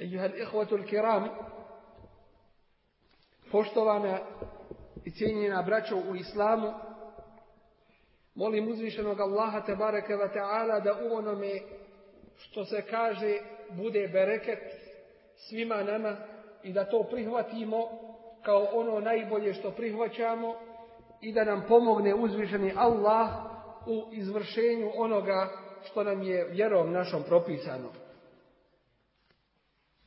أيها الإخوة الكرام poštovana i cijenjena braćo u islamu, molim uzvišenog Allaha tabaraka wa ta'ala da u onome što se kaže bude bereket svima nama i da to prihvatimo kao ono najbolje što prihvaćamo i da nam pomogne uzvišeni Allah u izvršenju onoga što nam je vjerom našom propisano.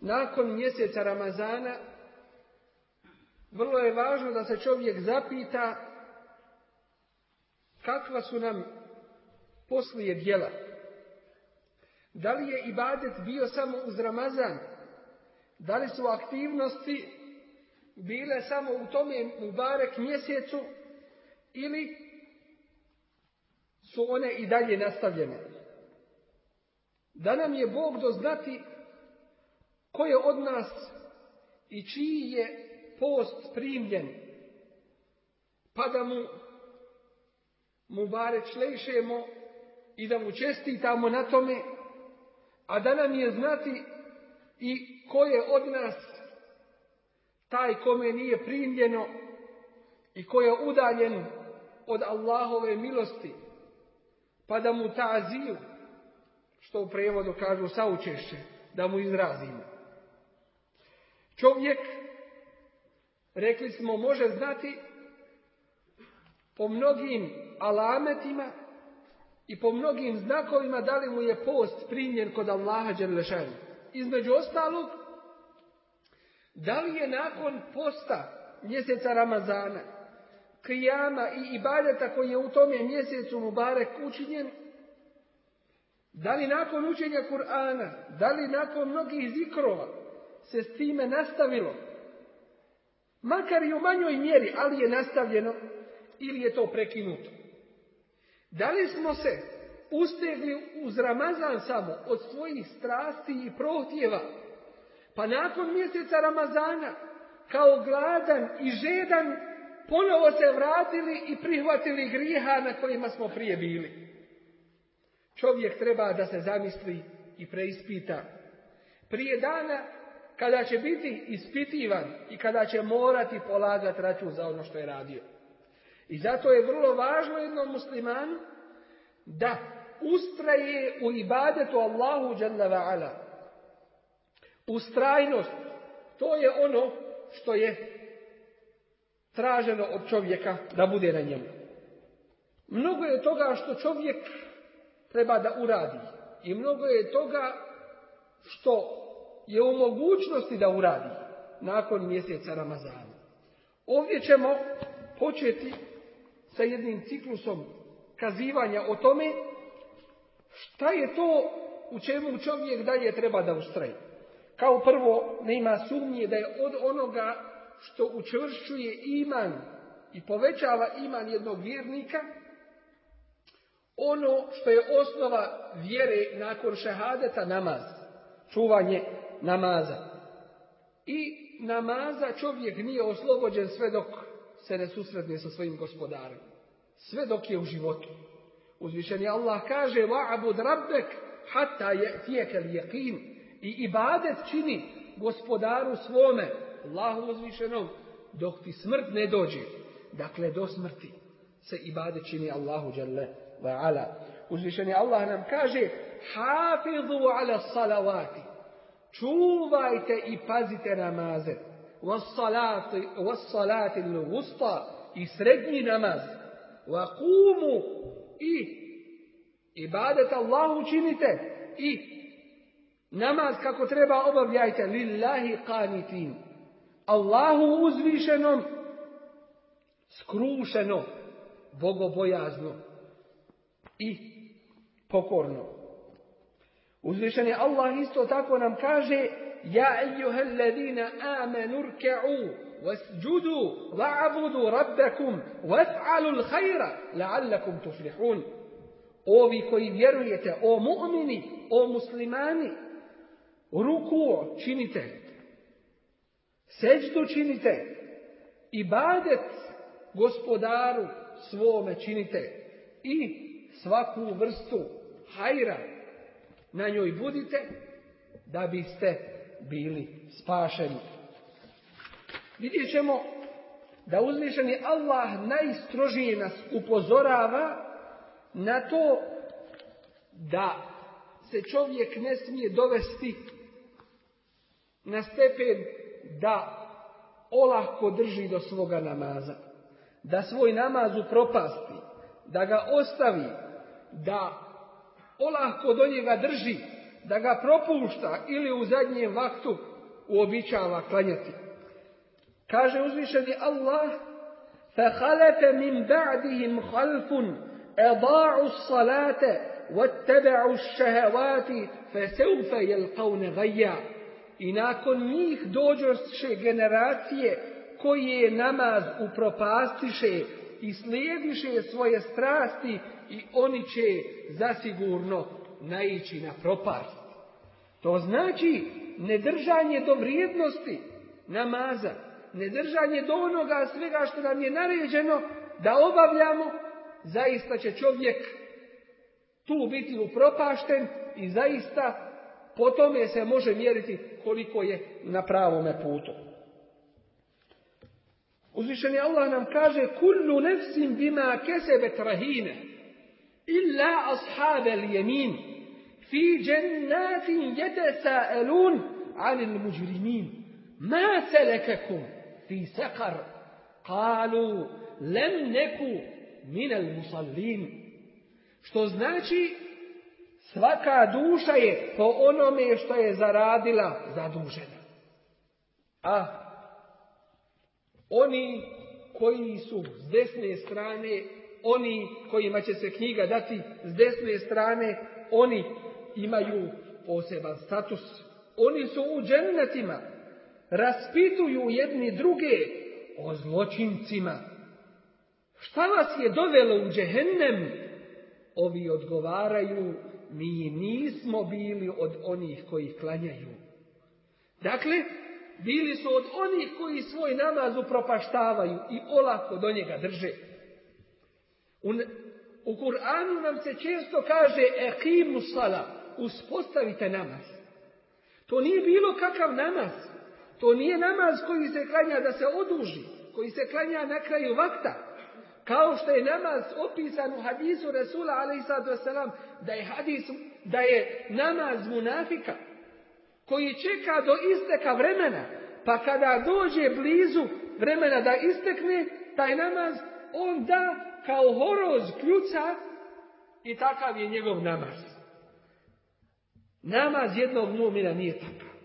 Nakon mjeseca Ramazana vrlo je važno da se čovjek zapita kakva su nam poslije djela. Da li je ibadet bio samo uz Ramazan? Da li su aktivnosti bile samo u tome Mubarek mjesecu ili su one i dalje nastavljene? Da nam je Bog doznati ko je od nas i čiji je post primljen, pa da mu Mubarek šlejšemo i da mu čestitamo na tome, a da nam je znati i ko je od nas taj kome nije primljeno i ko je udaljen od Allahove milosti, pa da mu ta azil, što u prevodu kažu saučešće, da mu izrazimo. Čovjek, rekli smo, može znati po mnogim alametima i po mnogim znakovima da li mu je post primljen kod Allaha Đerlešanu. Između ostalog, da li je nakon posta mjeseca Ramazana, kijama i ibadeta koji je u tome mjesecu Mubarek učinjen, da li nakon učenja Kur'ana, da li nakon mnogih zikrova se s time nastavilo, makar i u manjoj mjeri, ali je nastavljeno, ili je to prekinuto. Da li smo se ustegli uz Ramazan samo od svojih strasti i prohtjeva, pa nakon mjeseca Ramazana, kao gladan i žedan, ponovo se vratili i prihvatili grijeha na kojima smo prije bili. Čovjek treba da se zamisli i preispita. Prije dana kada će biti ispitivan i kada će morati polagati račun za ono što je radio. I zato je vrlo važno jednom muslimanu da ustraje u ibadetu Allahu wa'ala. Ustrajnost, to je ono što je traženo od čovjeka da bude na njemu. Mnogo je toga što čovjek treba da uradi i mnogo je toga što je u mogućnosti da uradi nakon mjeseca Ramazana. Ovdje ćemo početi sa jednim ciklusom kazivanja o tome šta je to u čemu čovjek dalje treba da ustraje. Kao prvo, nema sumnje da je od onoga što učvršćuje iman i povećava iman jednog vjernika, ono što je osnova vjere nakon šehadeta namaz, čuvanje namaza. I namaza čovjek nije oslobođen sve dok se ne susretne sa svojim gospodarem. Sve dok je u životu. Uzvišeni Allah kaže wa'bud rabbek hatta ya'tiyaka al-yaqin i ibadet čini gospodaru svome Allahu uzvišenom dok ti smrt ne dođe. Dakle do smrti se ibadet čini Allahu dželle wa ala. Uzvišeni Allah nam kaže hafizu ala salavati čuvajte i pazite namaze. salati l'usta i srednji namaz. kumu i ibadet Allahu činite i namaz kako treba obavljajte lillahi qanitin. Allahu uzvišenom skrušeno, bogobojazno i pokorno. Uzvišen Allah isto tako nam kaže Ja ejuhel ladina amenu rke'u wasjudu wa'abudu rabbakum was'alu l'hajra la'allakum tuflihun. Ovi koji vjerujete, o mu'mini, o muslimani, ruku činite, seđdu činite, ibadet gospodaru svome činite i svaku vrstu hajra na njoj budite da biste bili spašeni. Vidjet ćemo da uzvišeni Allah najstrožije nas upozorava na to da se čovjek ne smije dovesti na stepen da olahko drži do svoga namaza. Da svoj namaz upropasti, da ga ostavi, da olahko do njega drži, da ga propušta ili u zadnjem vaktu uobičava klanjati. Kaže uzvišeni Allah, فَخَلَفَ مِنْ بَعْدِهِمْ خَلْفٌ اَضَاعُوا الصَّلَاةَ وَاتَّبَعُوا الشَّهَوَاتِ فَسَوْفَ يَلْقَوْنَ غَيَّا I nakon njih dođoše generacije koje namaz upropastiše i slijediše svoje strasti i oni će zasigurno naići na propast. To znači nedržanje do vrijednosti namaza, nedržanje do onoga svega što nam je naređeno da obavljamo, zaista će čovjek tu biti upropašten i zaista po tome se može mjeriti koliko je na pravome putu. Uzvišeni Allah nam kaže kullu nefsim bima kesebet rahine illa ashabe jemin fi džennatin jetesaelun anil muđrimin ma selekakum fi sekar kalu lem neku minel musallin što znači svaka duša je po onome što je zaradila zadužena. A oni koji su s desne strane, oni kojima će se knjiga dati s desne strane, oni imaju poseban status. Oni su u džennetima, raspituju jedni druge o zločincima. Šta vas je dovelo u džehennem? Ovi odgovaraju, mi nismo bili od onih koji klanjaju. Dakle, bili su od onih koji svoj namaz upropaštavaju i olako do njega drže. U, Kur'anu nam se često kaže ekimu sala, uspostavite namaz. To nije bilo kakav namaz. To nije namaz koji se klanja da se oduži, koji se klanja na kraju vakta. Kao što je namaz opisan u hadisu Rasula a.s. da je hadis, da je namaz munafika koji čeka do isteka vremena, pa kada dođe blizu vremena da istekne taj namaz, on da kao horoz kljuca i takav je njegov namaz. Namaz jednog mumina nije takav.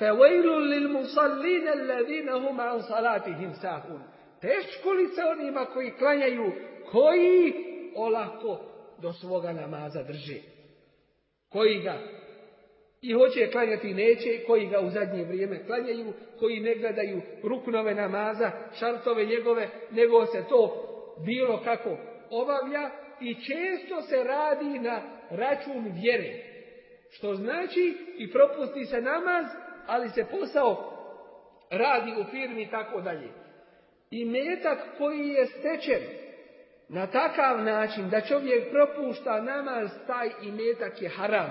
فَوَيْلٌ لِلْمُصَلِّينَ الَّذِينَ هُمْ عَنْ صَلَاتِهِمْ سَاهُونَ Teškolice onima koji klanjaju, koji olako do svoga namaza drže. Koji ga i hoće klanjati neće, koji ga u zadnje vrijeme klanjaju, koji ne gledaju ruknove namaza, šartove njegove, nego se to bilo kako obavlja i često se radi na račun vjere. Što znači i propusti se namaz, ali se posao radi u firmi i tako dalje. I metak koji je stečen na takav način da čovjek propušta namaz, taj i metak je haram.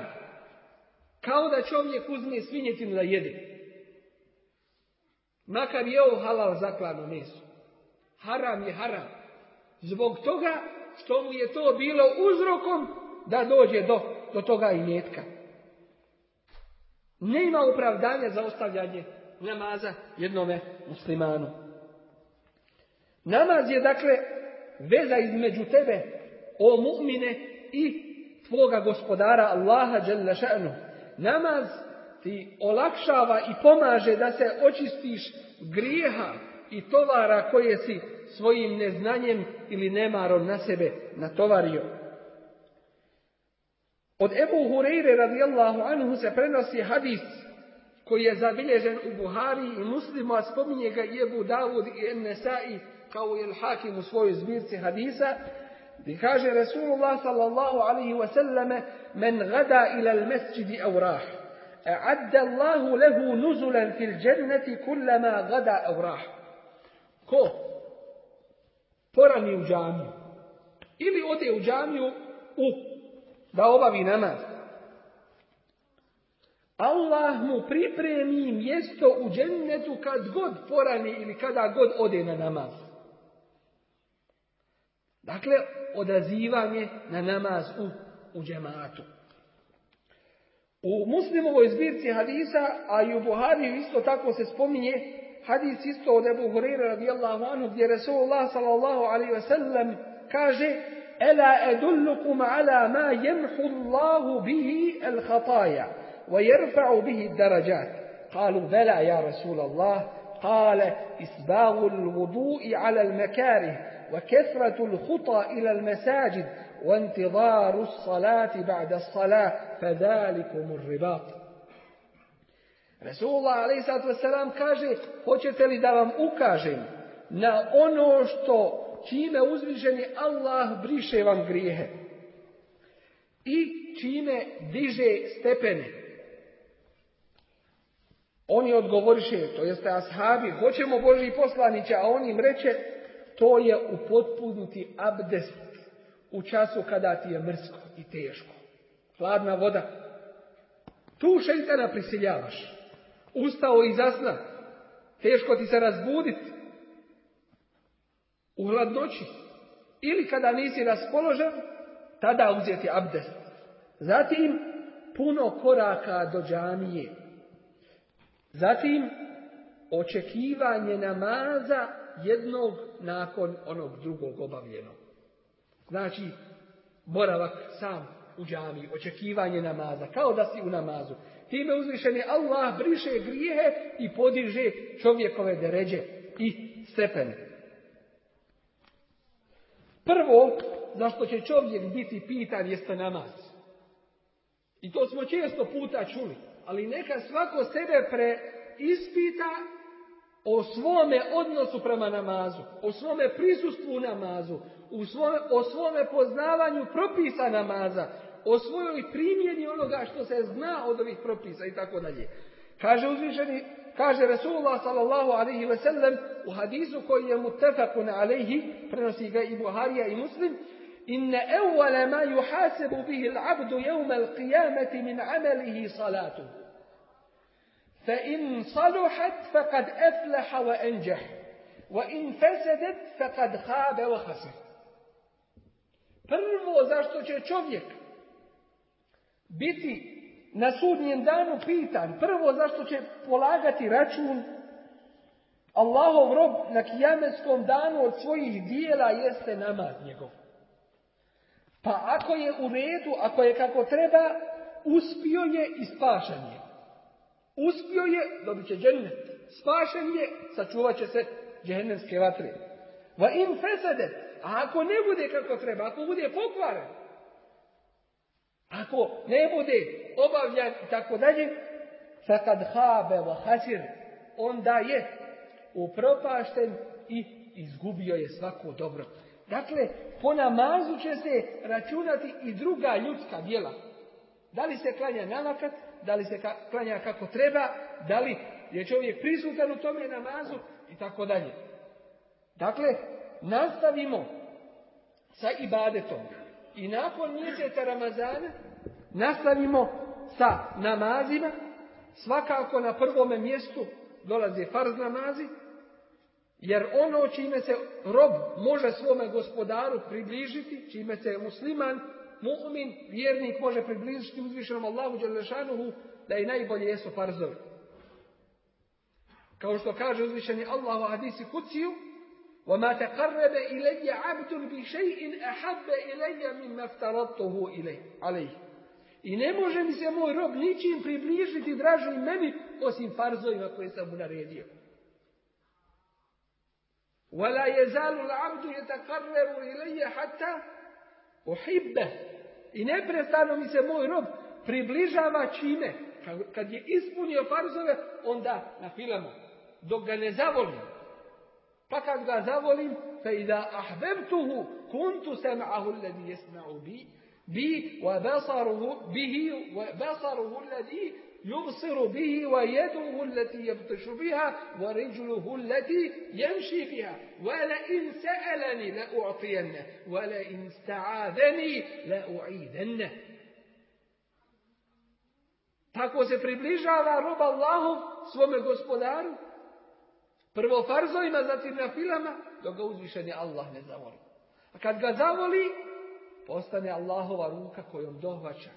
Kao da čovjek uzme svinjetinu da jede. Makar je ovo halal zaklano meso. Haram je haram. Zbog toga što mu je to bilo uzrokom da dođe do, do toga imetka. nema opravdanja za ostavljanje namaza jednome muslimanu. Namaz je dakle veza između tebe, o mu'mine, i tvoga gospodara Allaha šanu. Namaz ti olakšava i pomaže da se očistiš grijeha i tovara koje si svojim neznanjem ili nemarom na sebe natovario. Od Ebu Hureyre radijallahu anhu se prenosi hadis koji je zabilježen u Buhari i muslimu, a spominje ga i Ebu Davud i Ennesai kao i Hakim u svojoj zbirci hadisa, gdje kaže Rasulullah sallallahu alaihi wa sallam men gada ila al mesjidi avrah. أعد الله له نزلا في الجنة كلما غدا أو Ko porani u džamiju ili ode u džamiju u, da obavi namaz. Allah mu pripremi mjesto u džennetu kad god porani ili kada god ode na namaz. Dakle, odazivanje na namaz u, u džematu. U muslimovoj zbirci hadisa, a i u Buhariju isto tako se spominje hadis isto od Ebu Hurira radijallahu anhu gdje Resulullah sallallahu alaihi wa sallam kaže Ela edullukum ala ma jemhu Allahu bihi al khataja wa jerfa'u bihi darajat. Kalu bela ja Rasulallah. قال إسباغ الوضوء على المكاره وكثرة الخطى إلى المساجد وانتظار الصلاة بعد الصلاة فذلكم الرباط Resulullah a.s. kaže, hoćete li da vam ukažem na ono što čime uzvišeni Allah briše vam grijehe i čime diže stepene. Oni odgovoriše, to jeste ashabi, hoćemo Boži poslanića, a on im reče, to je upotpunuti abdest u času kada ti je mrsko i teško. Hladna voda. Tu šeitana prisiljavaš. Ustao i zasna. Teško ti se razbuditi. U hladnoći. Ili kada nisi raspoložen, tada uzeti abdest. Zatim puno koraka do džamije. Zatim očekivanje namaza jednog nakon onog drugog obavljenog. Znači, boravak sam u džami, očekivanje namaza, kao da si u namazu. Time uzvišeni Allah briše grijehe i podiže čovjekove deređe i stepene. Prvo, zašto će čovjek biti pitan jeste namaz. I to smo često puta čuli. Ali neka svako sebe preispita o svome odnosu prema namazu, o svome prisustvu u namazu, o svome poznavanju propisa namaza, o svojoj primjeni onoga što se zna od ovih propisa i tako dalje. Kaže uzvišeni, kaže Resulullah sallallahu alaihi ve sellem u hadisu koji je mutafakun alaihi, prenosi ga i Buharija i Muslim, إن أول ما يحاسب به العبد يوم القيامة من عمله صلاته فإن صلحت فقد أفلح وأنجح وإن فسدت فقد خاب وخسر Prvo zašto će čovjek biti na sudnjem danu pitan, prvo zašto će polagati račun Allahov rob na kijametskom danu od svojih dijela jeste namaz njegov. Pa ako je u redu, ako je kako treba, uspio je i spašan je. Uspio je, dobit će džennet. Spašen je, sačuvat će se džehennemske vatre. Va in fesedet, a ako ne bude kako treba, ako bude pokvaren, ako ne bude obavljan i tako dalje, kad habe wa hasir, onda je upropašten i izgubio je svako dobro. Dakle, po namazu će se računati i druga ljudska djela. Da li se klanja navakat, da li se klanja kako treba, da li je čovjek prisutan u tome namazu i tako dalje. Dakle, nastavimo sa ibadetom. I nakon mjeseca Ramazana nastavimo sa namazima. Svakako na prvome mjestu dolaze farz namazi. Jer ono čime se rob može svome gospodaru približiti, čime se musliman, mu'min, vjernik može približiti uzvišenom Allahu Đalešanuhu, da i najbolje jesu farzovi. Kao što kaže uzvišeni Allah u hadisi kuciju, وَمَا تَقَرَّبَ إِلَيَّ عَبْدٌ بِشَيْءٍ أَحَبَّ إِلَيَّ مِمَّا افْتَرَضْتُهُ عَلَيْهِ I ne može mi se moj rob ničim približiti draži meni osim farzovima koje sam mu naredio. وَلَا يَزَالُ الْعَبْدُ يَتَقَرَّبُ إِلَيَّ حَتَّى أُحِبَّهُ I neprestano mi se moj rob približava čime? Kad je ispunio farzove, onda na filama. Dok ga ne zavolim. Pa kad ga zavolim, فَإِذَا أَحْبَبْتُهُ كُنْتُ سَمْعَهُ الَّذِي يَسْمَعُ بِي بي وبصره به وبصره الذي يبصر به ويده التي يبطش بها ورجله التي يمشي بها ولئن سألني لأعطينه ولئن استعاذني لأعيذنه Tako se približava rob Allahu svome gospodaru. Prvo farzovima, zatim na filama, dok ga uzvišen je Allah ne zavoli. A kad ga zavoli, postane Allahova ruka kojom dohvaća.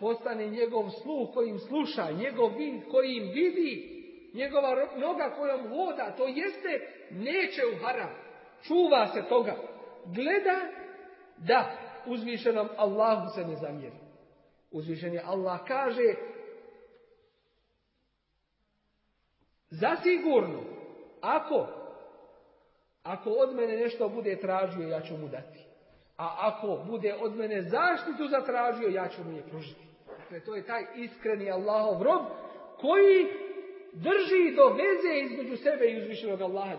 Postane njegov sluh kojim sluša, njegov vid kojim vidi, njegova noga kojom voda, to jeste neće u haram. Čuva se toga. Gleda da uzvišenom Allahu se ne zamjeri. Uzvišen Allah kaže zasigurno ako ako od mene nešto bude tražio ja ću mu dati. A ako bude od mene zaštitu zatražio, ja ću mu je pružiti. Dakle, to je taj iskreni Allahov rob koji drži do veze između sebe i uzvišenog Allaha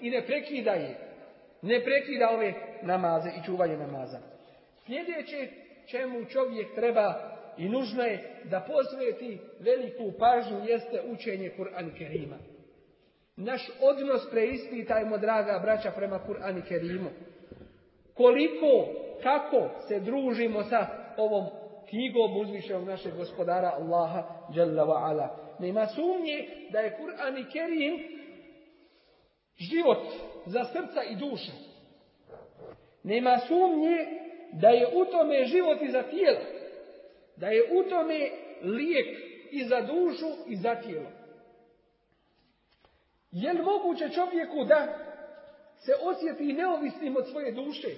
i ne prekida je. Ne prekida ove namaze i čuvanje namaza. Sljedeće čemu čovjek treba i nužno je da posveti veliku pažnju jeste učenje Kur'an Kerima. Naš odnos preispitajmo, draga braća, prema Kur'an Kerimu koliko, kako se družimo sa ovom knjigom uzvišenog našeg gospodara Allaha Jalla wa ala. Nema sumnje da je Kur'an Kerim život za srca i duša. Nema sumnje da je u tome život i za tijelo. Da je u tome lijek i za dušu i za tijelo. Je li moguće čovjeku da se osjeti neovisnim od svoje duše?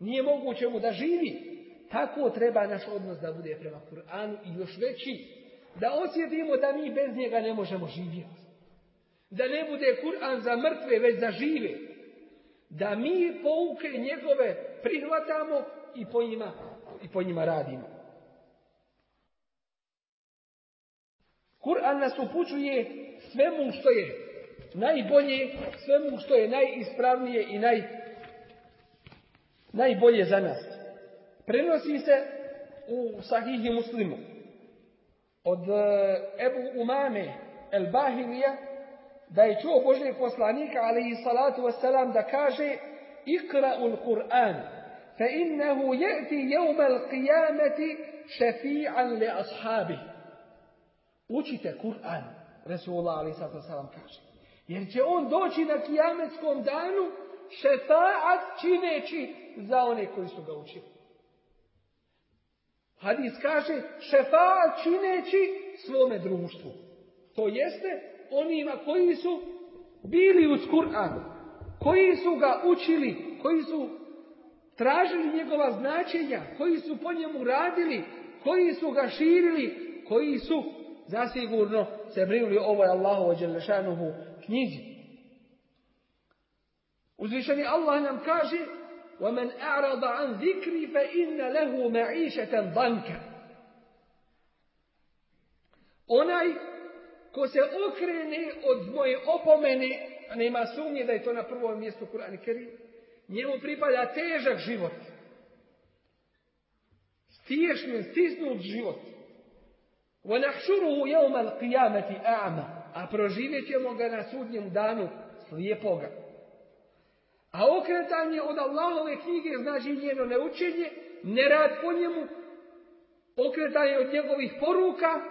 Nije moguće mu da živi. Tako treba naš odnos da bude prema Kur'anu i još veći. Da osjetimo da mi bez njega ne možemo živjeti. Da ne bude Kur'an za mrtve, već za žive. Da mi pouke njegove prihvatamo i po njima, i po njima radimo. Kur'an nas upućuje svemu što je najbolje, svemu što je najispravnije i naj najbolje za nas. Prenosi se u sahihi muslimu od Ebu Umame El Bahilija da je čuo Božeg poslanika alaihi salatu wasalam da kaže Ikra'u l-Qur'an innehu je'ti jevme l-qiyameti šefi'an li ashabi. Učite Kur'an, Resulullah alaihi salatu wasalam kaže. Jer će on doći na kijametskom danu šefaat čineći za one koji su ga učili. Hadis kaže šefaat čineći svome društvu. To jeste onima koji su bili uz Kur'an, koji su ga učili, koji su tražili njegova značenja, koji su po njemu radili, koji su ga širili, koji su zasigurno se brinuli ovoj Allahu Đelešanuhu knjizi. Uzvišeni Allah nam kaže وَمَنْ أَعْرَضَ عَنْ ذِكْرِ فَإِنَّ لَهُ مَعِيشَةً ضَنْكَ Onaj ko se okrene od moje opomene, a nema sumnje da je to na prvom mjestu Kur'an Kerim, njemu pripada težak život. Stiješni, stisnut život. وَنَحْشُرُهُ يَوْمَ الْقِيَامَةِ أَعْمَ A proživjet ćemo ga na sudnjem danu slijepoga. A okretanje od Allahove knjige znači njeno neučenje, nerad po njemu, okretanje od njegovih poruka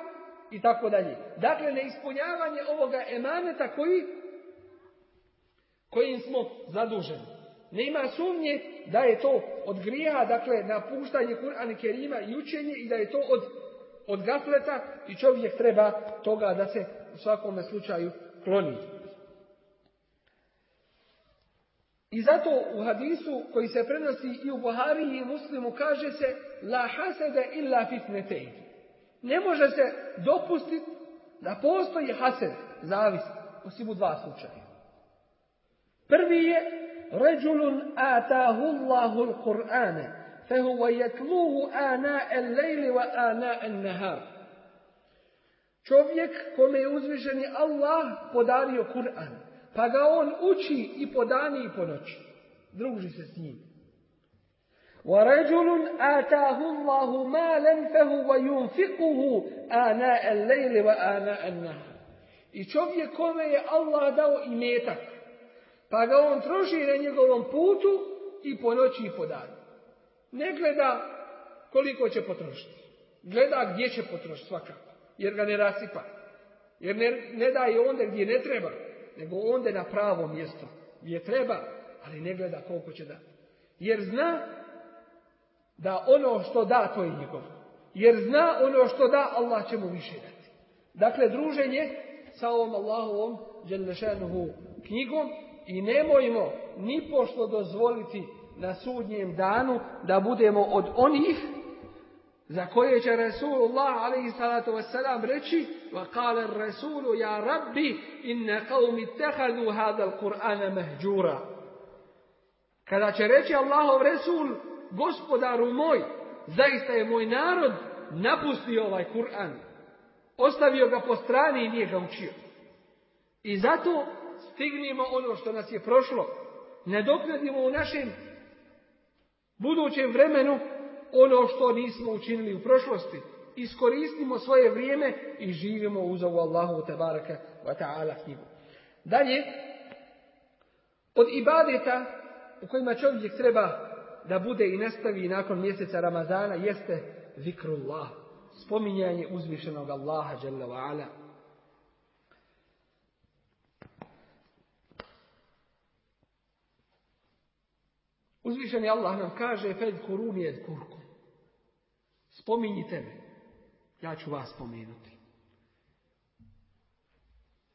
i tako dalje. Dakle, neispunjavanje ovoga emaneta koji, kojim smo zaduženi. Nema sumnje da je to od grijeha, dakle napuštanje Kur'ana Kerima i učenje i da je to od, od gafleta i čovjek treba toga da se u svakome slučaju kloni. I zato u hadisu koji se prenosi i u Buhari i Muslimu kaže se La hasede illa fitnetej. Ne može se dopustiti da postoji hased, zavis, osim u dva slučaja. Prvi je Atahu Allahu l-Qur'ane, fehuva jetluhu ana el-lejli wa ana el-nehar. Čovjek kome je uzvišeni Allah podario Kur'an, pa ga on uči i po dani i po noći. Druži se s njim. ورجل آتاه الله مالا فهو ينفقه آناء الليل وآناء النهار I čovjek kome je Allah dao imetak, pa ga on troši na njegovom putu i po noći i po danu. Ne gleda koliko će potrošiti. Gleda gdje će potrošiti svakako, jer ga ne rasipa. Jer ne, ne daje onda gdje ne treba, nego onda na pravo mjesto gdje treba, ali ne gleda koliko će dati. Jer zna da ono što da, to je njegov. Jer zna ono što da, Allah će mu više dati. Dakle, druženje sa ovom Allahovom Đelešanuhu knjigom i nemojmo ni pošto dozvoliti na sudnjem danu da budemo od onih za koje će Rasulullah alaihi salatu wasalam reći Rasulu ja rabbi inne qavmi tehadu hada Kur'ana mehđura. Kada će reći Allahov Resul gospodaru moj, zaista je moj narod napustio ovaj Kur'an. Ostavio ga po strani i nije ga učio. I zato stignimo ono što nas je prošlo. Ne doknadimo u našem budućem vremenu ono što nismo učinili u prošlosti. Iskoristimo svoje vrijeme i živimo uz ovu Allahu tabaraka wa ta'ala knjigu. Dalje, od ibadeta u kojima čovjek treba da bude i nastavi nakon mjeseca Ramazana jeste zikrullah. Spominjanje uzvišenog Allaha Jalla Uzvišeni Allah nam kaže fed kuruni ed kurku. Spominjite me. Ja ću vas spomenuti.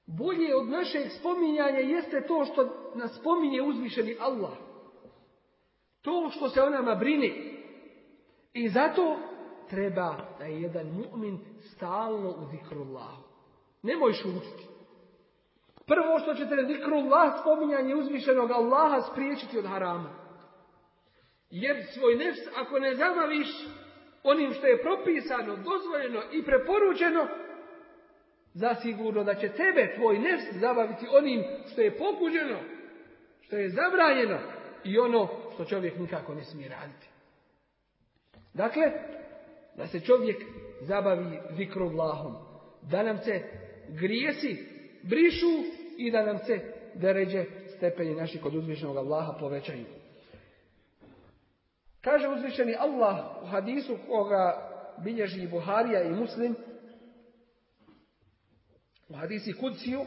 Bolje od našeg spominjanja jeste to što nas spominje uzvišeni Allah. To što se o nama brine. I zato treba da je jedan mu'min stalno u zikrullahu. Nemoj šutiti. Prvo što ćete zikrullah spominjanje uzvišenog Allaha spriječiti od harama. Jer svoj nefs ako ne zabaviš onim što je propisano, dozvoljeno i preporučeno, zasigurno da će tebe tvoj nefs zabaviti onim što je pokuđeno, što je zabranjeno i ono što čovjek nikako ne smije raditi. Dakle, da se čovjek zabavi zikrullahom, da nam se grijesi brišu i da nam se deređe stepeni naši kod uzvišenog Allaha povećaju. Kaže uzvišeni Allah u hadisu koga bilježi Buharija i Muslim, u hadisi Kudsiju,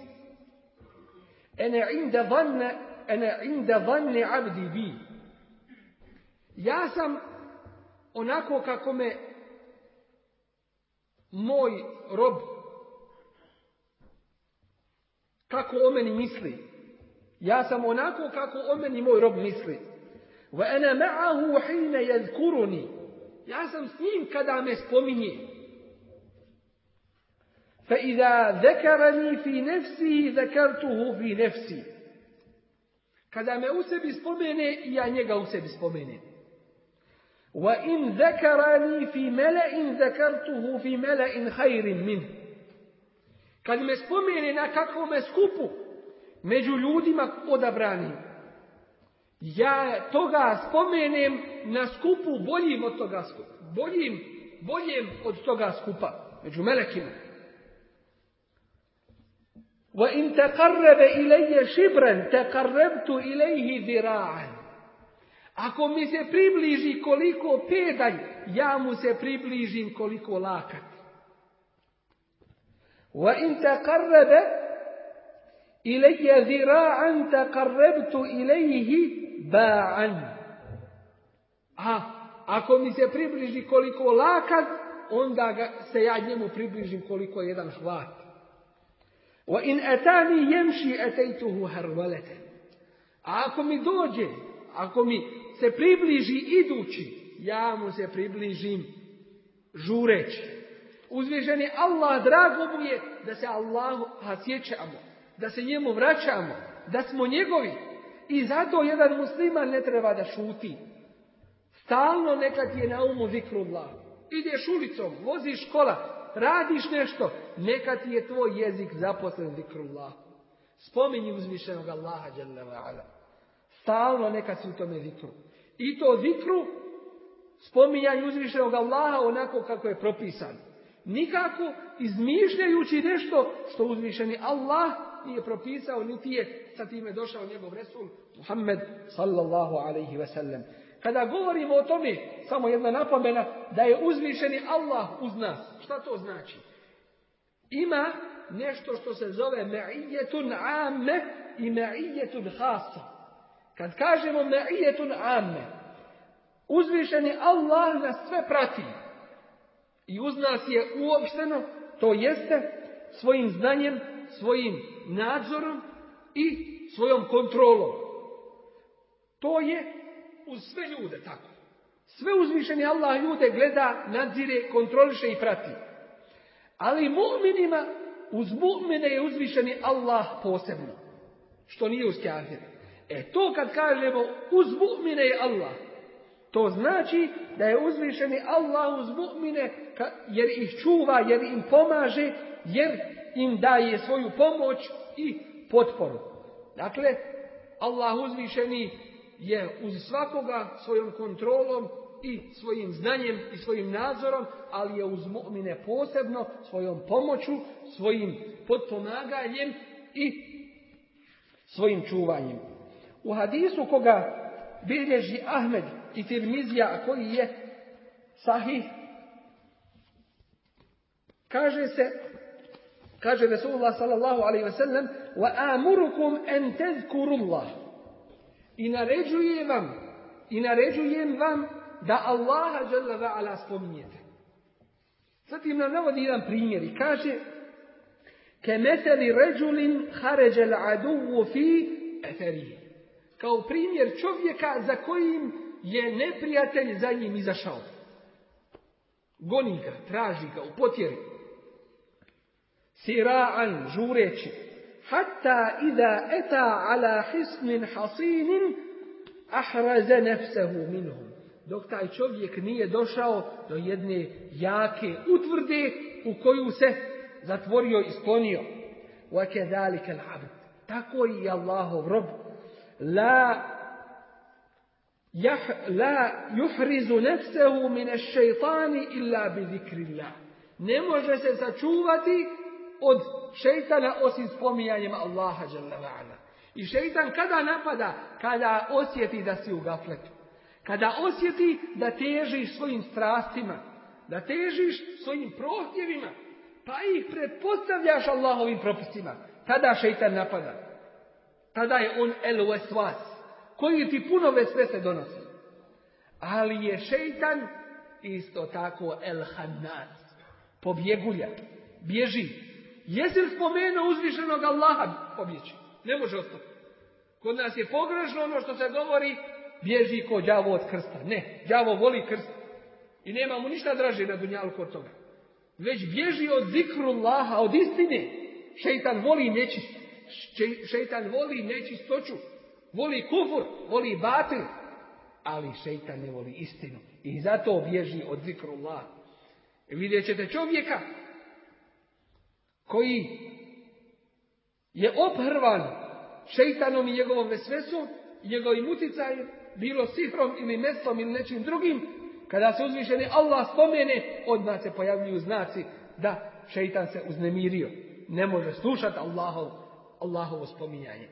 ene inda vanne, ene inda vanne abdi bi. Ja sam onako kako me moj rob kako o meni misli. Ja sam onako kako o meni moj rob misli. وأنا معه حين يذكرني. يا سم سنين كدا مسكومني فإذا ذكرني في نفسه ذكرته في نفسي. كدا ما أوسب سبومني يا نيجا أوسب سبومني وإن ذكرني في ملأ ذكرته في ملأ خير منه. كدا مسكومني نا كاكو مسكوبو Među ljudima odabranim. ja toga spomenem na skupu boljim od toga skupa boljim, boljem od toga skupa među melekima وإن تقرب إلي شبرا تقربت إليه ذراعا Ako mi se približi koliko pedalj, ja mu se približim koliko lakat. Wa in taqarraba ilayya zira'an taqarrabtu ilayhi ba'an. A ako mi se približi koliko lakat, onda ga, se ja njemu približim koliko je jedan hvat. Wa in atani jemši etejtuhu harvalete. Ako mi dođe, ako mi se približi idući, ja mu se približim žureći. Uzvišeni Allah, drago mu je da se Allahu sjećamo, da se njemu vraćamo, da smo njegovi. I zato jedan musliman ne treba da šuti. Stalno nekad je na umu zikrullah. Ideš ulicom, voziš kola, radiš nešto, neka ti je tvoj jezik zaposlen zikrullah. Spominji uzvišenog Allaha ala. Stalno neka si u tome zikru. I to zikru spominjanje uzvišenog Allaha onako kako je propisan. Nikako izmišljajući nešto što uzvišeni Allah nije propisao, niti je sa time došao njegov Resul Muhammed sallallahu alaihi ve sellem. Kada govorimo o tome, samo jedna napomena, da je uzvišeni Allah uz nas. Šta to znači? Ima nešto što se zove me'ijetun amme i me'ijetun hasa. Kad kažemo me'ijetun amme, uzvišeni Allah nas sve prati. I uz nas je uopšteno, to jeste svojim znanjem, svojim nadzorom i svojom kontrolom. To je uz sve ljude tako. Sve uzvišeni Allah ljude gleda, nadzire, kontroliše i prati. Ali mu'minima, uz mu'mine je uzvišeni Allah posebno. Što nije uz kafire. E to kad kažemo uz mu'mine je Allah. To znači da je uzvišeni Allah uz mu'mine jer ih čuva, jer im pomaže, jer im daje svoju pomoć i potporu. Dakle, Allah uzvišeni je uz svakoga svojom kontrolom i svojim znanjem i svojim nadzorom, ali je uz mu'mine posebno svojom pomoću, svojim potpomaganjem i svojim čuvanjem. U hadisu koga bilježi Ahmed i Tirmizija, koji je sahih, kaže se, kaže Resulullah sallallahu alaihi wa amurukum en tezkurullah. I naređujem vam, i naređujem vam da Allaha dželle spominjete. Zatim nam navodi jedan primjer i kaže Kemeteli ređulin haređel aduvu fi eferihi. Kao primjer čovjeka za kojim je neprijatelj za njim izašao. Goni ga, traži ga u potjeri. Sira'an, žureći. Hatta ida eta ala hisnin hasinin ahraze nefsehu minhum. Dok taj čovjek nije došao do jedne jake utvrde u koju se zatvorio i sklonio. وَكَذَلِكَ الْعَبْدِ Tako i Allahov rob. La la juhrizu nefsehu mine šeitani illa bi zikrillah. Ne može se sačuvati od šeitana osim spominjanjem Allaha I šeitan kada napada? Kada osjeti da si u gafletu. Kada osjeti da težiš svojim strastima, da težiš svojim prohtjevima, pa ih pretpostavljaš Allahovim propisima, tada šeitan napada. Tada je on el vas, koji ti puno vesvese donosi. Ali je šeitan isto tako el hanas, pobjegulja, bježi. Jesi li spomenuo uzvišenog Allaha? Pobjeći. Ne može ostati. Kod nas je pogrešno ono što se govori, bježi ko đavo od krsta. Ne, đavo voli krst. I nema mu ništa draže na dunjalu kod toga. Već bježi od zikrullaha, od istine. Šeitan voli nečist. Šeitan voli nečistoću. Voli kufur, voli batil. Ali šeitan ne voli istinu. I zato bježi od zikrullah. I vidjet ćete čovjeka koji je ophrvan šeitanom i njegovom vesvesom, njegovim uticajem, bilo sihrom ili meslom ili nečim drugim, kada se uzvišeni Allah spomene, odmah se pojavljuju znaci da šeitan se uznemirio. Ne može slušati Allahov, Allahovo spominjanje.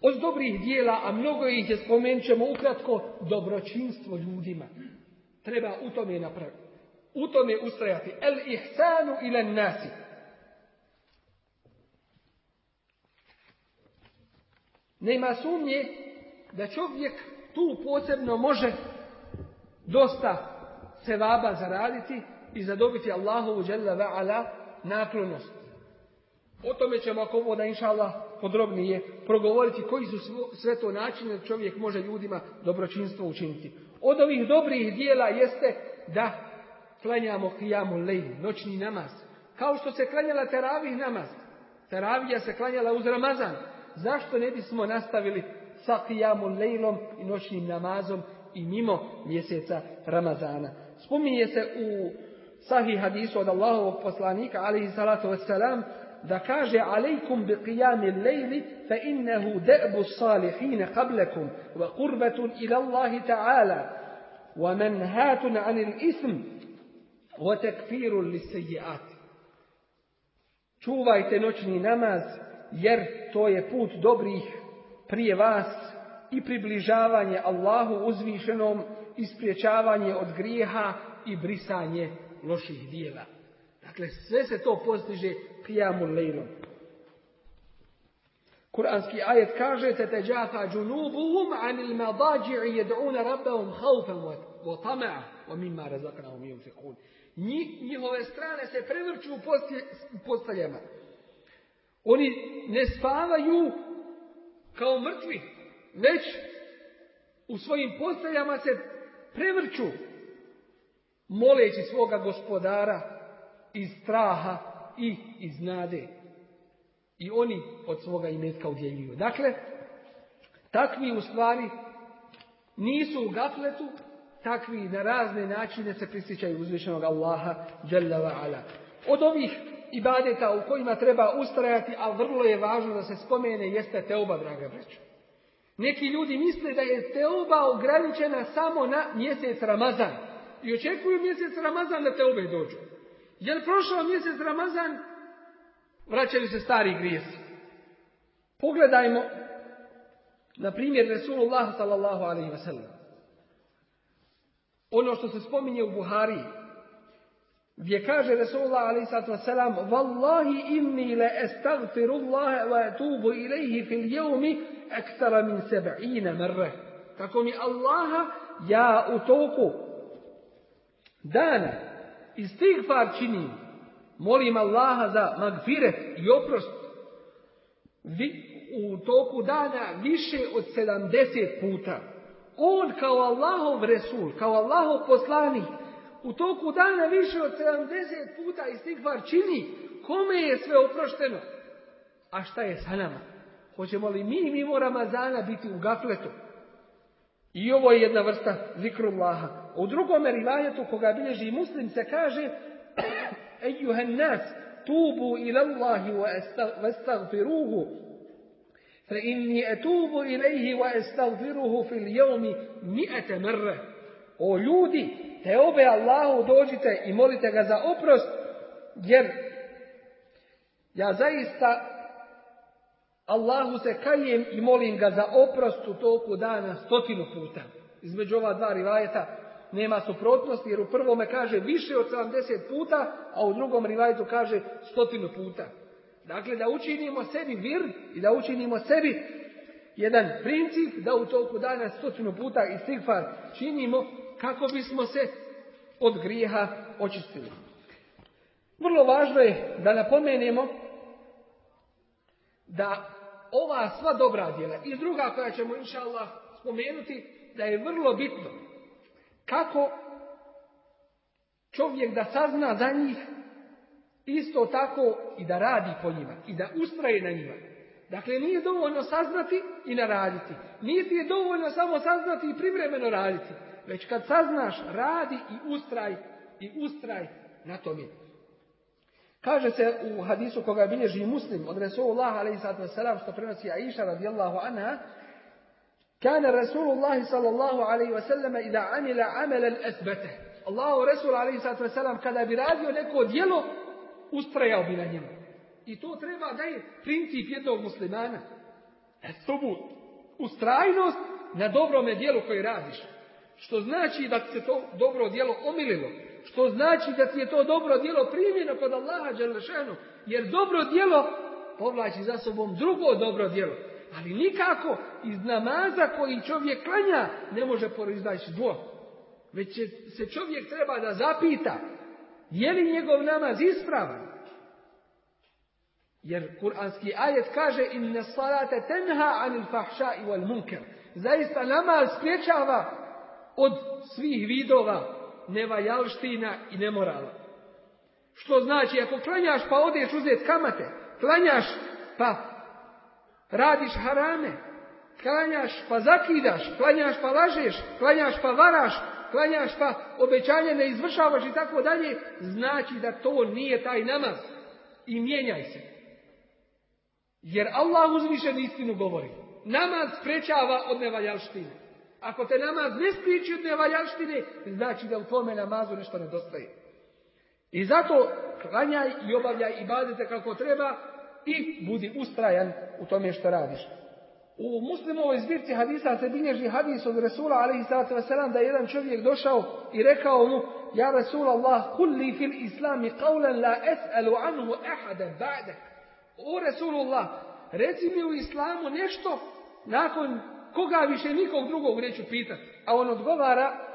Od dobrih dijela, a mnogo ih je spomenut ćemo ukratko, dobročinstvo ljudima. Treba u tome napraviti. U tome ustrajati. El ihsanu ilen nasi. Nema sumnje da čovjek tu posebno može dosta sevaba zaraditi i zadobiti Allahovu dželle ala naklonost. O tome ćemo ako ovo da inša Allah podrobnije progovoriti koji su sve to načine da čovjek može ljudima dobročinstvo učiniti. Od ovih dobrih dijela jeste da klanjamo kijamu lejl, noćni namaz. Kao što se klanjala teravih namaz. Teravija se klanjala uz Ramazan. Zašto ne bismo nastavili sa kijamu lejlom i noćnim namazom i mimo mjeseca Ramazana? Spominje se u sahih hadisu od Allahovog poslanika, alaihi salatu wassalam, da kaže alejkum bi qiyamil lejli fa innehu de'bu salihine qablekum wa qurbatun ila Allahi ta'ala wa manhatun anil ism wa tekfirun li Čuvajte noćni namaz jer to je put dobrih prije vas i približavanje Allahu uzvišenom i spriječavanje od grijeha i brisanje loših dijela. Dakle, sve se to postiže qiyamul lejlom. Kur'anski ajet kaže te teđafa džunubuhum anil madađi'i jed'una rabbahum haufan wa tama'a wa yunfiqun. Njihove strane se prevrću u postaljama. Oni ne spavaju kao mrtvi, već u svojim postaljama se prevrću moleći svoga gospodara iz straha i iz nade. I oni od svoga imetka udjeljuju. Dakle, takvi u stvari nisu u gafletu, takvi na razne načine se prisjećaju uzvišenog Allaha ala. Od ovih ibadeta u kojima treba ustrajati, a vrlo je važno da se spomene, jeste teoba, draga braćo. Neki ljudi misle da je teoba ograničena samo na mjesec Ramazan. I očekuju mjesec Ramazan da teobe dođu. Jer prošao mjesec Ramazan, vraćali se stari grijesi. Pogledajmo, na primjer, Resulullah sallallahu alaihi wa sallam. Ono što se spominje u Buhari, gdje kaže Resulullah sallam, Wallahi inni le estagfirullah wa etubu ilaihi fil jevmi ekstara min seba'ina mrre. Kako mi Allaha, ja u toku dana istighfar činim, molim Allaha za magfiret i oprost u toku dana više od 70 puta. On kao Allahov Resul, kao Allahov poslanik, u toku dana više od 70 puta istighfar čini, kome je sve oprošteno? A šta je sa nama? Hoćemo li mi mimo Ramazana biti u gafletu? I ovo je jedna vrsta zikrullaha. U drugom rivajetu koga bilježi muslim se kaže Ejuhan nas tubu ila Allahi wa estagfiruhu etubu ilaihi wa estagfiruhu fil jevmi mi'ete mrre. O ljudi, te obe Allahu dođite i molite ga za oprost, jer ja zaista Allahu se kajem i molim ga za oprost u toku dana stotinu puta. Između ova dva rivajeta nema suprotnosti jer u prvome kaže više od 70 puta, a u drugom rivajetu kaže stotinu puta. Dakle, da učinimo sebi vir i da učinimo sebi jedan princip da u toku dana stotinu puta i stigfar činimo kako bismo se od grijeha očistili. Vrlo važno je da napomenemo da ova sva dobra djela i druga koja ćemo inša Allah spomenuti, da je vrlo bitno kako čovjek da sazna za njih, Isto tako i da radi po njima i da ustraje na njima. Dakle, nije dovoljno saznati i naraditi. Nije ti je dovoljno samo saznati i privremeno raditi. Već kad saznaš, radi i ustraj i ustraj na tome. Kaže se u hadisu koga bilježi muslim od Resulullah a.s. što prenosi Aisha radijallahu anha Kana Rasulullahi sallallahu alaihi wa sallam ida amila amela esbete. Allahu Resul alaihi sallam kada bi radio neko djelo ustrajao bi na njemu. I to treba da je princip jednog muslimana. Esubut ustrajnost na dobrome djelu koji radiš. Što znači da se to dobro djelo omililo. Što znači da ti je to dobro djelo primjeno kod Allaha Đelešanu, jer dobro djelo povlači za sobom drugo dobro djelo. Ali nikako iz namaza koji čovjek klanja ne može proizaći dvo. Već se čovjek treba da zapita je li njegov namaz ispravan. Jer kuranski ajet kaže inna salate tenha anil fahša i wal munker. Zaista namaz spriječava od svih vidova nevajalština i nemorala. Što znači, ako klanjaš pa odeš uzeti kamate, klanjaš pa radiš harame, klanjaš pa zakidaš, klanjaš pa lažeš, klanjaš pa varaš, klanjaš pa obećanje ne izvršavaš i tako dalje, znači da to nije taj namaz. I mijenjaj se. Jer Allah uzvišen istinu govori. Namaz sprečava od nevaljalštine. Ako te namaz ne spriječi od nevaljalštine, znači da u tome namazu nešto nedostaje. I zato klanjaj i obavljaj i badite kako treba i budi ustrajan u tome što radiš. U muslimovoj zbirci hadisa se bilježi hadis od Resula a.s. da je jedan čovjek došao i rekao mu Ja Resul Allah, kulli fil islami qawlan la es'alu anhu ahada ba'dak. O Resulullah, reci mi u islamu nešto nakon koga više nikog drugog neću pitati. A on odgovara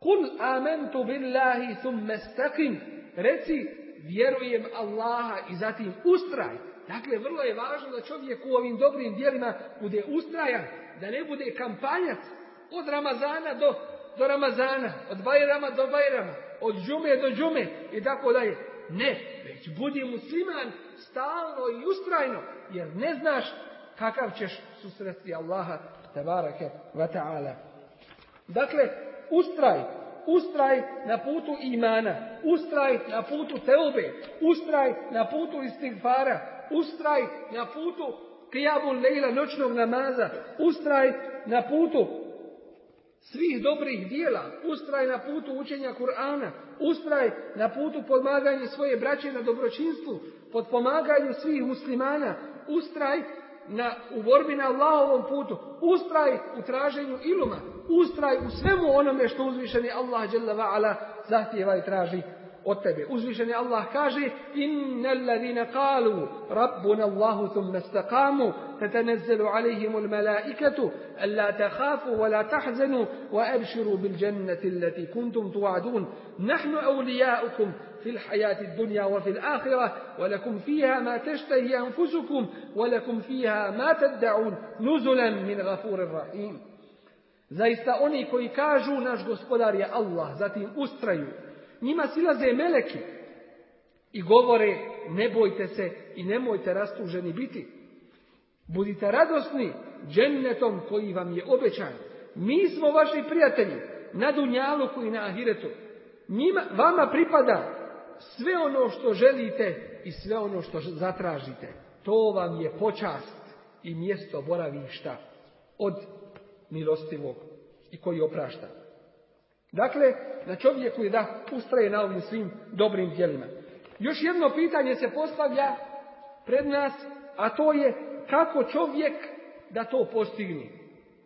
Kul amentu billahi thumme stakim. Reci, vjerujem Allaha i zatim ustraj. Dakle, vrlo je važno da čovjek u ovim dobrim dijelima bude ustrajan, da ne bude kampanjac od Ramazana do, do Ramazana, od Bajrama do Bajrama, od džume do džume i tako dalje. Ne, već budi musliman stalno i ustrajno, jer ne znaš kakav ćeš susresti Allaha tabarake wa ta'ala. Dakle, ustraj, ustraj na putu imana, ustraj na putu teube, ustraj na putu istighfara, ustraj na putu qiyamul lejla noćnog namaza, ustraj na putu svih dobrih dijela, ustraj na putu učenja Kur'ana, ustraj na putu pomaganja svoje braće na dobročinstvu, pod pomaganju svih muslimana, ustraj na, u borbi na Allahovom putu, ustraj u traženju iluma, ustraj u svemu onome što uzvišeni Allah dželle zahtijeva i traži od tebe. Uzvišeni Allah kaže Innal ladina qalu Rabbuna Allahu thumma istaqamu tatanazzalu alaihim al-malaikatu alla takhafu wa la tahzanu wa abshiru bil jannati allati kuntum tu'adun nahnu awliya'ukum في الحياة الدنيا وفي الآخرة ولكم فيها ما تشتهي أنفسكم ولكم فيها ما تدعون نزلا من غفور رحيم Zaista oni koji kažu naš gospodar je Allah, zatim ustraju, njima silaze meleki i govore ne bojte se i nemojte rastuženi biti. Budite radosni džennetom koji vam je obećan. Mi smo vaši prijatelji na Dunjaluku i na Ahiretu. Njima, vama pripada sve ono što želite i sve ono što zatražite. To vam je počast i mjesto boravišta od milostivog i koji oprašta. Dakle, na čovjeku je da ustraje na ovim svim dobrim djelima. Još jedno pitanje se postavlja pred nas, a to je kako čovjek da to postigne.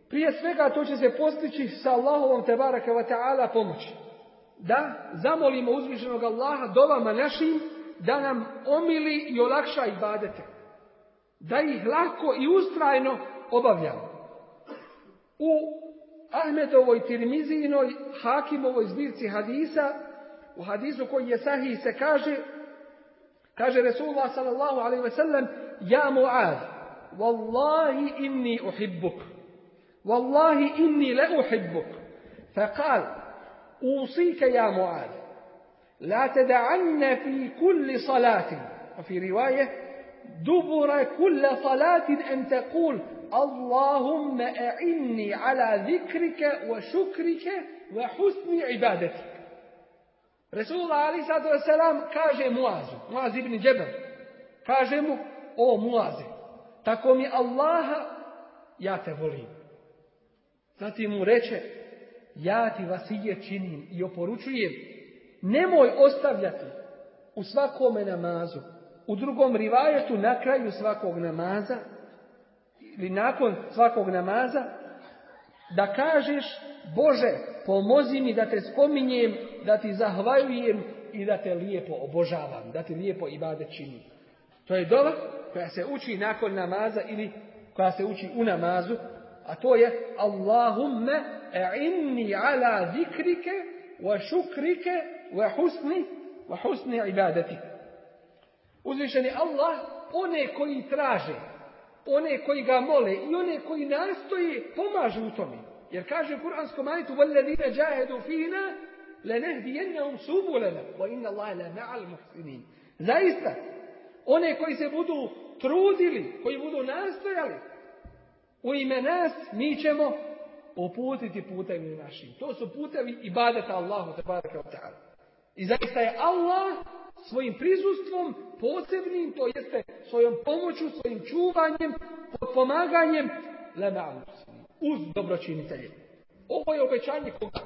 Prije svega to će se postići sa Allahovom te baraka wa ta'ala pomoći. Da zamolimo uzvišenog Allaha dovama našim da nam omili i olakša ibadete. Da ih lako i ustrajno obavljamo. U Ahmedovoj Tirmizijinoj Hakimovoj zbirci hadisa, u hadisu koji je sahih se kaže, kaže Resulullah sallallahu alaihi ve sellem, ja Mu'ad, wallahi inni uhibbuk, wallahi inni le uhibbuk. فقال أوصيك يا معاذ لا تدعن في كل صلاة وفي رواية دبر كل صلاة أن تقول Allahumme e'inni ala zikrike wa šukrike wa husni ibadetik. Resulullah Ali Sadu Selam kaže Muazu, Muaz ibn Djebel, kaže mu, o Muaze, tako mi Allaha, ja te volim. Zatim mu reče, ja ti vasilje činim i oporučujem, nemoj ostavljati u svakome namazu, u drugom rivajetu na kraju svakog namaza, ili nakon svakog namaza, da kažeš, Bože, pomozi mi da te spominjem, da ti zahvaljujem i da te lijepo obožavam, da ti lijepo ibade činim. To je dova koja se uči nakon namaza ili koja se uči u namazu, a to je Allahumme inni ala zikrike wa šukrike wa husni wa husni ibadati. Uzvišeni Allah, one koji traže, one koji ga mole i one koji nastoje, pomažu u tome. Jer kaže u kuranskom ajetu وَالَّذِينَ جَاهَدُوا فِينَا لَنَهْدِيَنَّهُمْ سُبُلَنَا وَإِنَّ اللَّهَ لَمَعَ الْمُحْسِنِينَ Zaista, one koji se budu trudili, koji budu nastojali, u ime nas mi ćemo uputiti putevi našim. To su putevi ibadeta Allahu tabaraka wa ta'ala. I zaista je Allah svojim prisustvom posebnim, to jeste svojom pomoću, svojim čuvanjem, pomaganjem, uz dobročinitelje. Ovo je obećanje koga?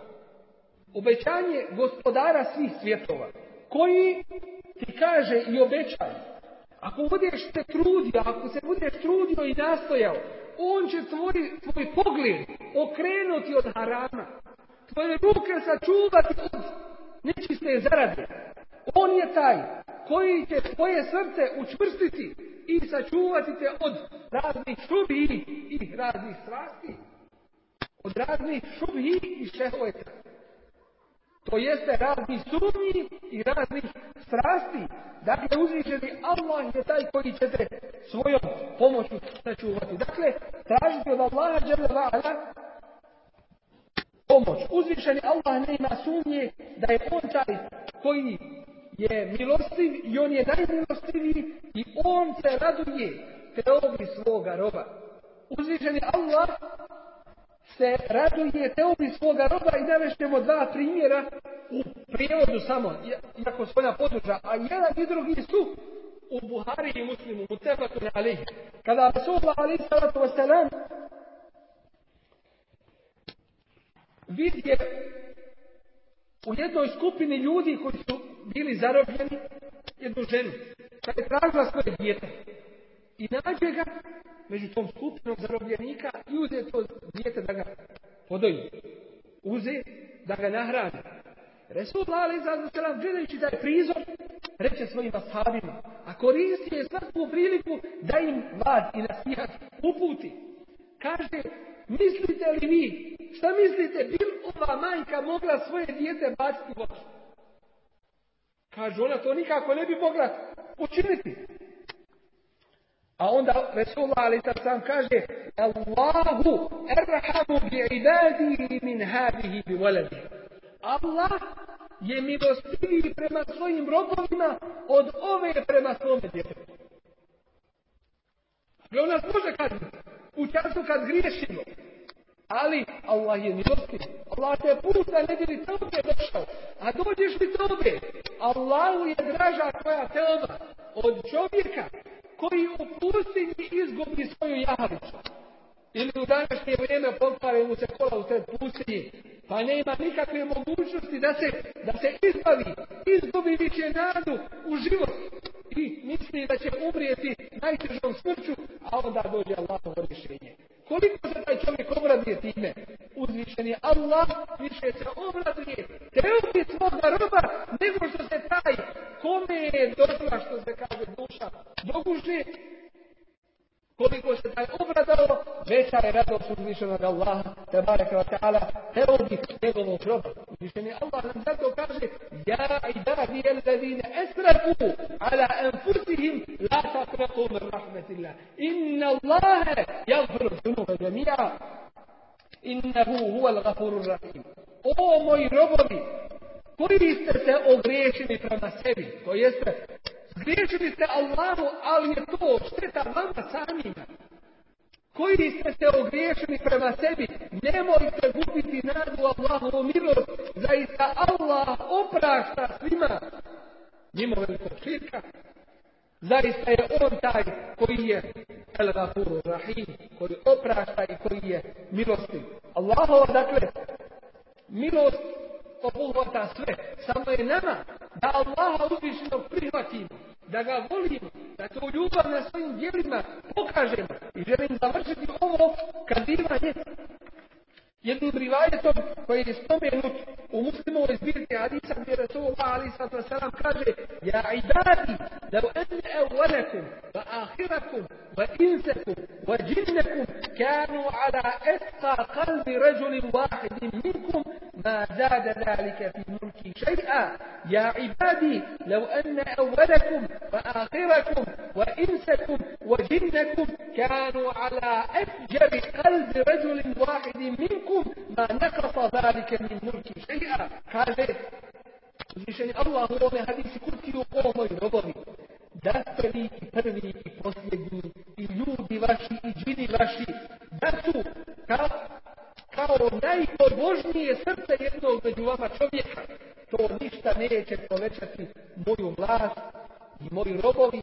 Obećanje gospodara svih svjetova, koji ti kaže i obećaje. Ako budeš se trudio, ako se budeš trudio i nastojao, on će tvoj, tvoj pogled okrenuti od harama. Tvoje ruke sačuvati od nečiste zarade. On je taj koji će tvoje srce učvrstiti i sačuvati te od raznih šubi i raznih strasti. Od raznih šubi i šehojta. To jeste raznih sumnji i raznih strasti. Dakle, uzvišeni Allah je taj koji će te svojom pomoću sačuvati. Dakle, tražiti od Allaha dželle pomoć. Uzvišeni Allah nema sumnje da je on taj koji je milostiv i on je najmilostiviji i on se raduje teobi svoga roba. Uzvišeni Allah se raduje teobi svoga roba i navešćemo dva primjera u prijevodu samo, iako svoja područja, a jedan i drugi su u Buhari i Muslimu, u Tefatu. Kada Rasulullah alihi salatu wasalam vidje u jednoj skupini ljudi koji su bili zarobljeni jednu ženu. Kad je tražila svoje djete. I nađe ga među tom skupinom zarobljenika i uze to djete da ga podoji. Uze da ga nahrani. Resul Ali Zazračalam gledajući taj prizor reče svojim ashabima, a koristi je svaku priliku da im vad i nasijat uputi. Kaže, mislite li vi, šta mislite, bil ova majka mogla svoje dijete baciti u oči? Kaže, ona to nikako ne bi mogla učiniti. A onda Resulullah ali sam kaže Allahu erhamu bi min hadihi bi waladi. Allah je milostiviji prema svojim robovima od ove prema svome djetetu. I on nas može kazniti u času kad griješimo. Ali Allah je milostiv. Allah te puta ne bi li tobe došao. A dođeš li tobe. Allahu je draža tvoja teoba od čovjeka koji u pustinji izgubi svoju jahalicu. Ili u današnje vrijeme pokvare mu se kola u te pustinji. Pa nema nikakve mogućnosti da se, da se izbavi, izgubi više nadu u život. I misli da će umrijeti najtežom smrću, a onda dođe Allahovo rješenje. Koliko se taj čovjek obraduje time? Uzvišen je Allah, više se obraduje teobi svoga roba, nego što se taj kome je došla, što se kaže duša, doguže, koliko se taj obradao, veća je radost uzvišenog Allaha, te baraka wa ta'ala, teobi njegovog roba. Uzvišen je Allah nam zato kaže, ja ibadi alladine esrafu ala anfusihim la taqraqu min rahmetillah. Inna Allahe jagfiru dhunuba jamija. Innahu huwa al-ghafuru rahim. O moji robovi, koji ste se ogriješili prema sebi, to jeste Zgriješili ste Allahu, ali je to šteta vama samima. Koji ste se ogriješili prema sebi, nemojte gubiti nadu Allahovu milost. Zaista Allah oprašta svima. Mimo velikog širka. Zaista je on taj koji je Gafuru Rahim, koji oprašta i koji je milostiv. Allahova, dakle, milost obuhvata sve. Samo je nama da Allaha uzvišenog prihvatimo, da ga volimo, da to ljubav na svojim dijelima pokažemo. I želim završiti ovo kazivanje Jednim rivajetom koji je spomenut u muslimovoj zbirci hadisa gdje Rasulullah ali sallam kaže Ja ibadi, lau enne evvelekum, wa ahirakum, wa insekum, wa džinnekum, kanu ala etqa kalbi ređulin wahidin minkum, ma zade zalike fi mulki še'a. Ja ibadi, lau enne evvelekum, wa ahirakum, wa insekum, wa džinnekum, kanu ala efđeri kalbi minkum, ma nakasa zalike min mulki še'a. Kaže, uzvišeni Allah u ovome hadisi kurtiju o moji robovi, da ste vi i prvi i posljednji, i ljudi vaši, i džini vaši, da su kao, kao najpobožnije srce jednog među vama čovjeka, to ništa neće povećati moju vlast i moji robovi,